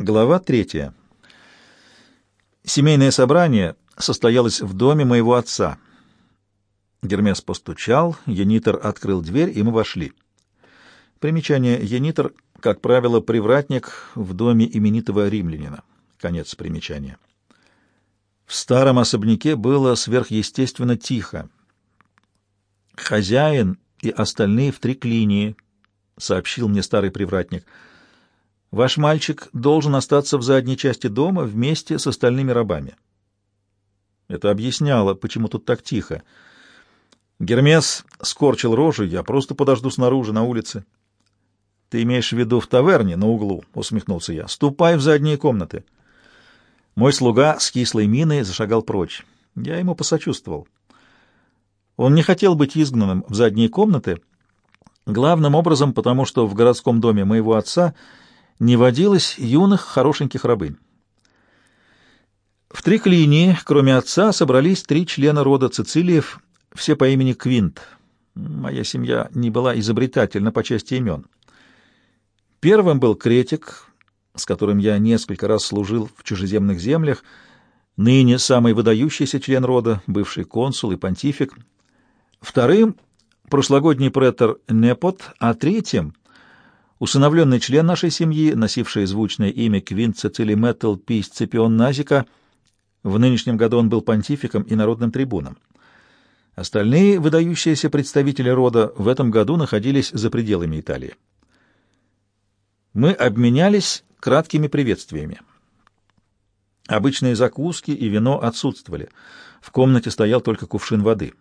Глава третья. Семейное собрание состоялось в доме моего отца. Гермес постучал, Енитер открыл дверь, и мы вошли. Примечание Енитер, как правило, привратник в доме именитого римлянина. Конец примечания. В старом особняке было сверхъестественно тихо. Хозяин и остальные в триклинии, — сообщил мне старый привратник — Ваш мальчик должен остаться в задней части дома вместе с остальными рабами. Это объясняло, почему тут так тихо. Гермес скорчил рожу, я просто подожду снаружи, на улице. — Ты имеешь в виду в таверне на углу? — усмехнулся я. — Ступай в задние комнаты. Мой слуга с кислой миной зашагал прочь. Я ему посочувствовал. Он не хотел быть изгнанным в задние комнаты, главным образом потому, что в городском доме моего отца — не водилось юных хорошеньких рабынь. В Триклинии, кроме отца, собрались три члена рода Цицилиев, все по имени Квинт. Моя семья не была изобретательна по части имен. Первым был Кретик, с которым я несколько раз служил в чужеземных землях, ныне самый выдающийся член рода, бывший консул и понтифик. Вторым — прошлогодний претор Непот, а третьим Усыновленный член нашей семьи, носивший звучное имя Квинт Цицилий Мэттл Пий Сципион Назика, в нынешнем году он был понтификом и народным трибуном. Остальные выдающиеся представители рода в этом году находились за пределами Италии. Мы обменялись краткими приветствиями. Обычные закуски и вино отсутствовали. В комнате стоял только кувшин воды.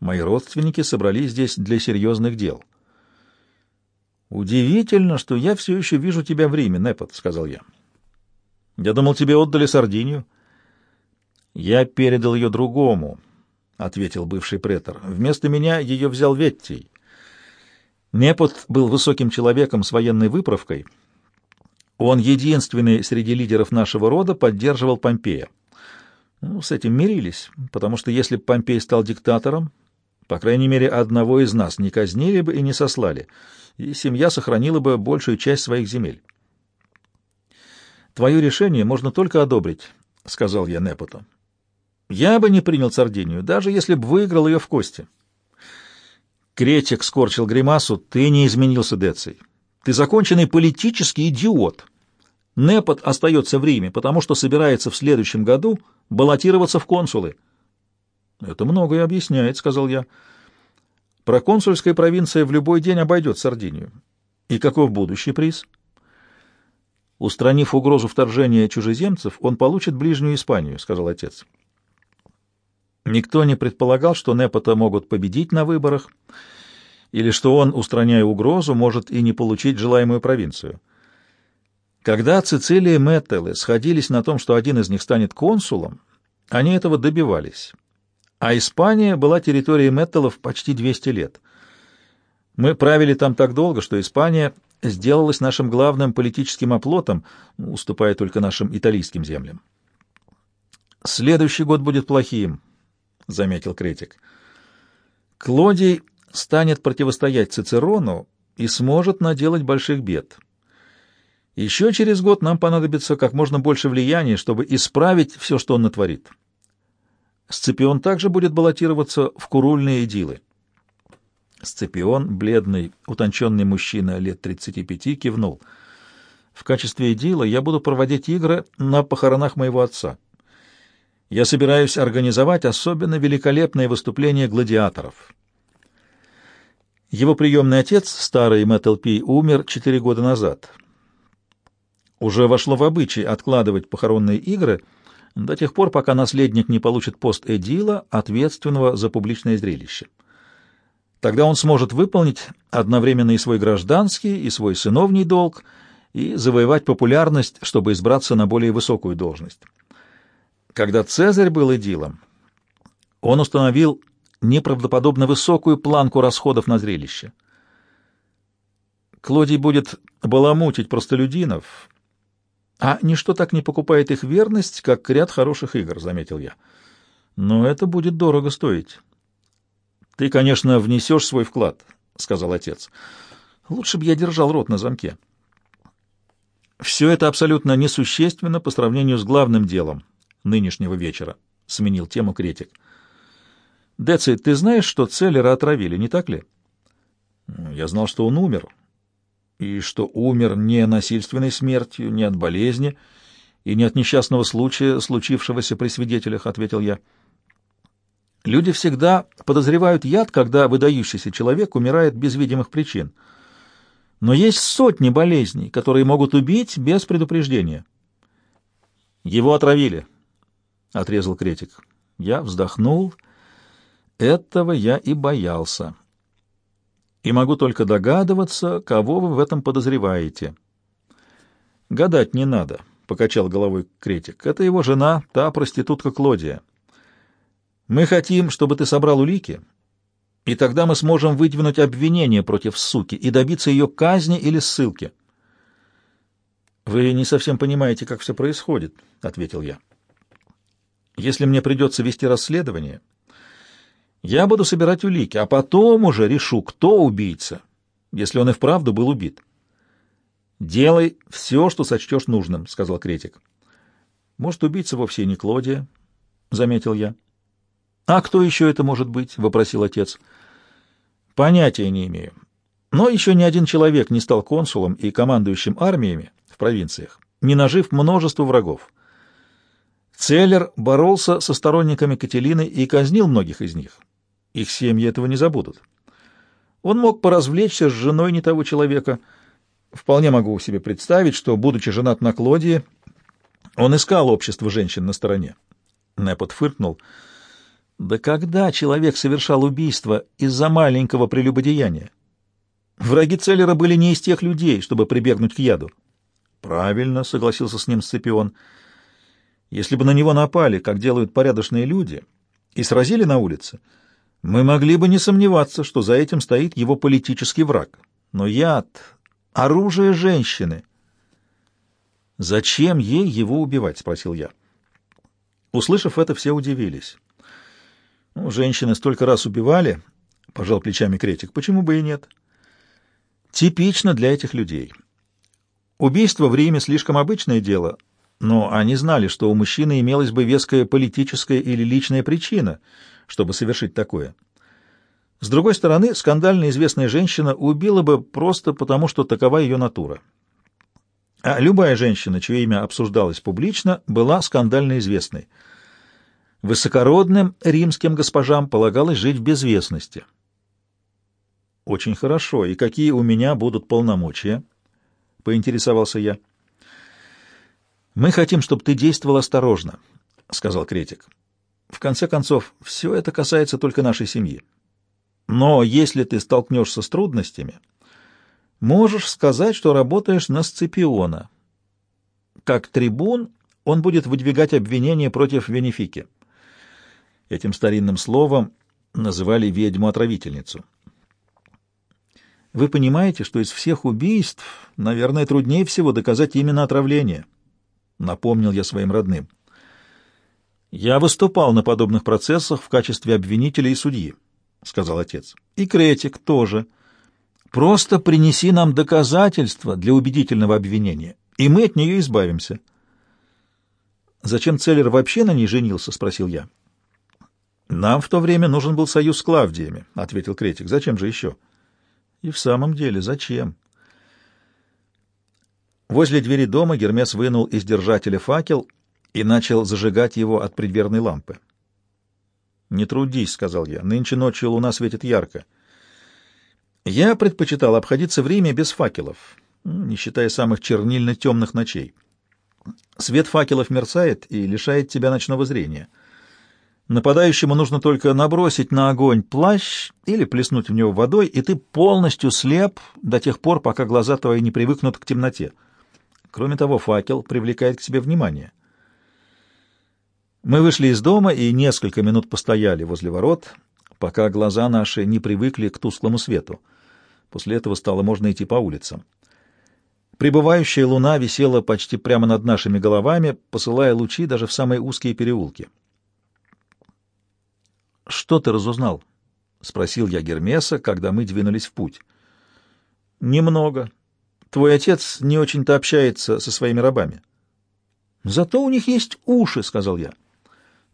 Мои родственники собрались здесь для серьезных дел — «Удивительно, что я все еще вижу тебя в Риме, Непот», — сказал я. «Я думал, тебе отдали Сардинию». «Я передал ее другому», — ответил бывший претор. «Вместо меня ее взял Веттий». Непот был высоким человеком с военной выправкой. Он единственный среди лидеров нашего рода поддерживал Помпея. Ну, с этим мирились, потому что если бы Помпей стал диктатором, по крайней мере, одного из нас не казнили бы и не сослали — и семья сохранила бы большую часть своих земель. «Твое решение можно только одобрить», — сказал я Непоту. «Я бы не принял Сардинию, даже если бы выиграл ее в кости». Кретик скорчил гримасу. «Ты не изменился, Деций. Ты законченный политический идиот. Непот остается в Риме, потому что собирается в следующем году баллотироваться в консулы». «Это многое объясняет», — сказал я. Проконсульская провинция в любой день обойдет Сардинию. И каков будущий приз? Устранив угрозу вторжения чужеземцев, он получит ближнюю Испанию, — сказал отец. Никто не предполагал, что Непота могут победить на выборах, или что он, устраняя угрозу, может и не получить желаемую провинцию. Когда Цицилия и Мэттеллы сходились на том, что один из них станет консулом, они этого добивались а Испания была территорией Мэттелов почти 200 лет. Мы правили там так долго, что Испания сделалась нашим главным политическим оплотом, уступая только нашим итальянским землям. «Следующий год будет плохим», — заметил критик. «Клодий станет противостоять Цицерону и сможет наделать больших бед. Еще через год нам понадобится как можно больше влияния, чтобы исправить все, что он натворит». Сципион также будет баллотироваться в курульные идилы. Сципион, бледный, утонченный мужчина лет 35, кивнул. В качестве идила я буду проводить игры на похоронах моего отца. Я собираюсь организовать особенно великолепное выступление гладиаторов. Его приемный отец, старый Мэтт умер четыре года назад. Уже вошло в обычай откладывать похоронные игры — до тех пор, пока наследник не получит пост эдила, ответственного за публичное зрелище. Тогда он сможет выполнить одновременно и свой гражданский, и свой сыновний долг, и завоевать популярность, чтобы избраться на более высокую должность. Когда Цезарь был эдилом, он установил неправдоподобно высокую планку расходов на зрелище. Клодий будет баламутить простолюдинов, а ничто так не покупает их верность, как ряд хороших игр, — заметил я. Но это будет дорого стоить. — Ты, конечно, внесешь свой вклад, — сказал отец. — Лучше бы я держал рот на замке. Все это абсолютно несущественно по сравнению с главным делом нынешнего вечера, — сменил тему Кретик. Деци, ты знаешь, что Целлера отравили, не так ли? Я знал, что он умер, и что умер не насильственной смертью, не от болезни и не от несчастного случая, случившегося при свидетелях, — ответил я. Люди всегда подозревают яд, когда выдающийся человек умирает без видимых причин. Но есть сотни болезней, которые могут убить без предупреждения. Его отравили, — отрезал Кретик. Я вздохнул. Этого я и боялся и могу только догадываться, кого вы в этом подозреваете. — Гадать не надо, — покачал головой критик. — Это его жена, та проститутка Клодия. Мы хотим, чтобы ты собрал улики, и тогда мы сможем выдвинуть обвинение против суки и добиться ее казни или ссылки. — Вы не совсем понимаете, как все происходит, — ответил я. — Если мне придется вести расследование... Я буду собирать улики, а потом уже решу, кто убийца, если он и вправду был убит. «Делай все, что сочтешь нужным», — сказал Кретик. «Может, убийца вовсе не Клодия», — заметил я. «А кто еще это может быть?» — вопросил отец. «Понятия не имею. Но еще ни один человек не стал консулом и командующим армиями в провинциях, не нажив множество врагов. Целлер боролся со сторонниками Кателины и казнил многих из них. Их семьи этого не забудут. Он мог поразвлечься с женой не того человека. Вполне могу себе представить, что, будучи женат на Клодии, он искал общество женщин на стороне. Непот фыркнул. Да когда человек совершал убийство из-за маленького прелюбодеяния? Враги Целлера были не из тех людей, чтобы прибегнуть к яду. Правильно, согласился с ним Сципион. Если бы на него напали, как делают порядочные люди, и сразили на улице, — мы могли бы не сомневаться, что за этим стоит его политический враг. Но яд, оружие женщины. «Зачем ей его убивать?» — спросил я. Услышав это, все удивились. Ну, женщины столько раз убивали, — пожал плечами Кретик, — почему бы и нет? Типично для этих людей. Убийство в Риме слишком обычное дело, но они знали, что у мужчины имелась бы веская политическая или личная причина — чтобы совершить такое. С другой стороны, скандально известная женщина убила бы просто потому, что такова ее натура. А любая женщина, чье имя обсуждалось публично, была скандально известной. Высокородным римским госпожам полагалось жить в безвестности. «Очень хорошо. И какие у меня будут полномочия?» — поинтересовался я. «Мы хотим, чтобы ты действовал осторожно», — сказал Кретик. В конце концов, все это касается только нашей семьи. Но если ты столкнешься с трудностями, можешь сказать, что работаешь на Сципиона. Как трибун он будет выдвигать обвинения против Венефики. Этим старинным словом называли ведьму-отравительницу. Вы понимаете, что из всех убийств, наверное, труднее всего доказать именно отравление, напомнил я своим родным. «Я выступал на подобных процессах в качестве обвинителя и судьи», — сказал отец. «И Кретик тоже. Просто принеси нам доказательства для убедительного обвинения, и мы от нее избавимся». «Зачем Целлер вообще на ней женился?» — спросил я. «Нам в то время нужен был союз с Клавдиями», — ответил Кретик. «Зачем же еще?» «И в самом деле, зачем?» Возле двери дома Гермес вынул из держателя факел и начал зажигать его от предверной лампы. «Не трудись», — сказал я, — «нынче ночью луна светит ярко». Я предпочитал обходиться в Риме без факелов, не считая самых чернильно-темных ночей. Свет факелов мерцает и лишает тебя ночного зрения. Нападающему нужно только набросить на огонь плащ или плеснуть в него водой, и ты полностью слеп до тех пор, пока глаза твои не привыкнут к темноте. Кроме того, факел привлекает к себе внимание. Мы вышли из дома и несколько минут постояли возле ворот, пока глаза наши не привыкли к тусклому свету. После этого стало можно идти по улицам. Прибывающая луна висела почти прямо над нашими головами, посылая лучи даже в самые узкие переулки. «Что ты разузнал?» — спросил я Гермеса, когда мы двинулись в путь. «Немного. Твой отец не очень-то общается со своими рабами. Зато у них есть уши, — сказал я.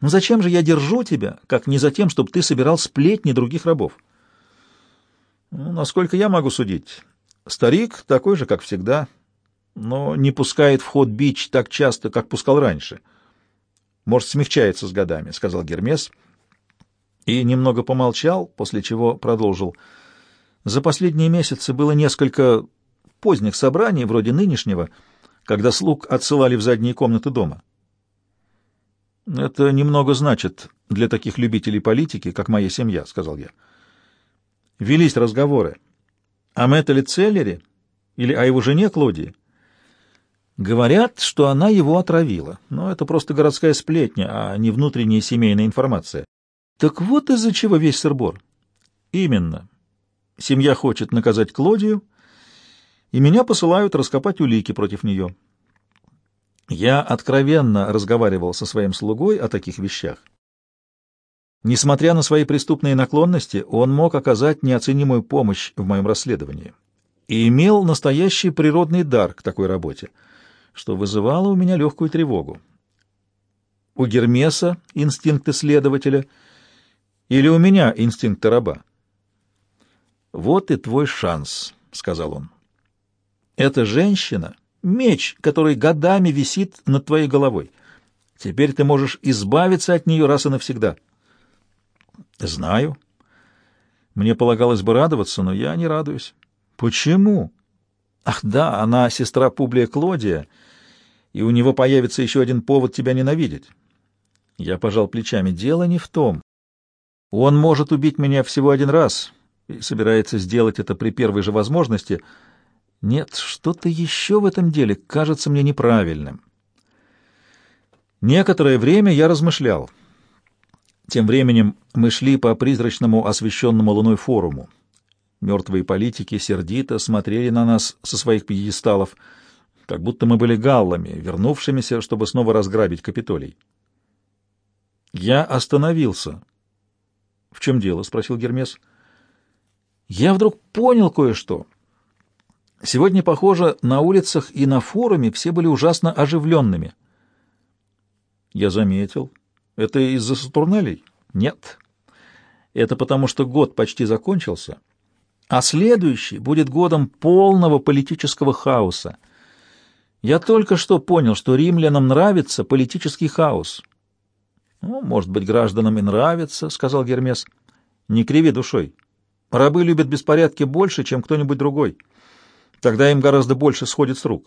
Но зачем же я держу тебя, как не за тем, чтобы ты собирал сплетни других рабов? Ну, насколько я могу судить, старик такой же, как всегда, но не пускает в ход бич так часто, как пускал раньше. Может, смягчается с годами, — сказал Гермес, и немного помолчал, после чего продолжил. За последние месяцы было несколько поздних собраний, вроде нынешнего, когда слуг отсылали в задние комнаты дома. «Это немного значит для таких любителей политики, как моя семья», — сказал я. «Велись разговоры о Мэттеле Целлере или о его жене Клодии?» Говорят, что она его отравила, но это просто городская сплетня, а не внутренняя семейная информация. Так вот из-за чего весь сырбор. Именно. Семья хочет наказать Клодию, и меня посылают раскопать улики против нее. Я откровенно разговаривал со своим слугой о таких вещах. Несмотря на свои преступные наклонности, он мог оказать неоценимую помощь в моем расследовании и имел настоящий природный дар к такой работе, что вызывало у меня легкую тревогу. У Гермеса инстинкт исследователя или у меня инстинкт раба? «Вот и твой шанс», — сказал он. «Эта женщина меч, который годами висит над твоей головой. Теперь ты можешь избавиться от нее раз и навсегда. Знаю. Мне полагалось бы радоваться, но я не радуюсь. Почему? Ах да, она сестра Публия Клодия, и у него появится еще один повод тебя ненавидеть. Я пожал плечами. Дело не в том. Он может убить меня всего один раз и собирается сделать это при первой же возможности — нет, что-то еще в этом деле кажется мне неправильным. Некоторое время я размышлял. Тем временем мы шли по призрачному освещенному луной форуму. Мертвые политики сердито смотрели на нас со своих пьедесталов, как будто мы были галлами, вернувшимися, чтобы снова разграбить Капитолий. Я остановился. — В чем дело? — спросил Гермес. — Я вдруг понял кое-что. Сегодня, похоже, на улицах и на форуме все были ужасно оживленными. Я заметил. Это из-за Сатурналей? Нет. Это потому, что год почти закончился, а следующий будет годом полного политического хаоса. Я только что понял, что римлянам нравится политический хаос. Ну, может быть, гражданам и нравится, — сказал Гермес. Не криви душой. Рабы любят беспорядки больше, чем кто-нибудь другой. Тогда им гораздо больше сходит с рук.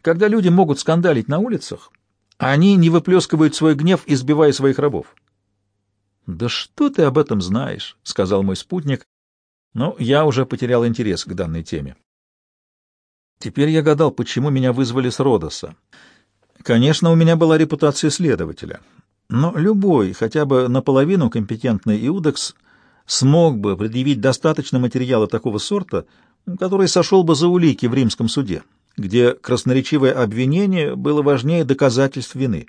Когда люди могут скандалить на улицах, они не выплескивают свой гнев, избивая своих рабов. «Да что ты об этом знаешь?» — сказал мой спутник, но я уже потерял интерес к данной теме. Теперь я гадал, почему меня вызвали с Родоса. Конечно, у меня была репутация следователя, но любой, хотя бы наполовину компетентный иудекс, смог бы предъявить достаточно материала такого сорта, который сошел бы за улики в римском суде, где красноречивое обвинение было важнее доказательств вины.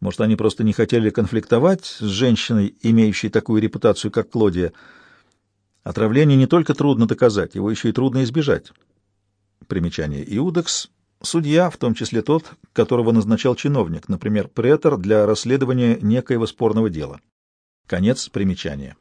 Может, они просто не хотели конфликтовать с женщиной, имеющей такую репутацию, как Клодия. Отравление не только трудно доказать, его еще и трудно избежать. Примечание. Иудекс — судья, в том числе тот, которого назначал чиновник, например, претор для расследования некоего спорного дела. Конец примечания.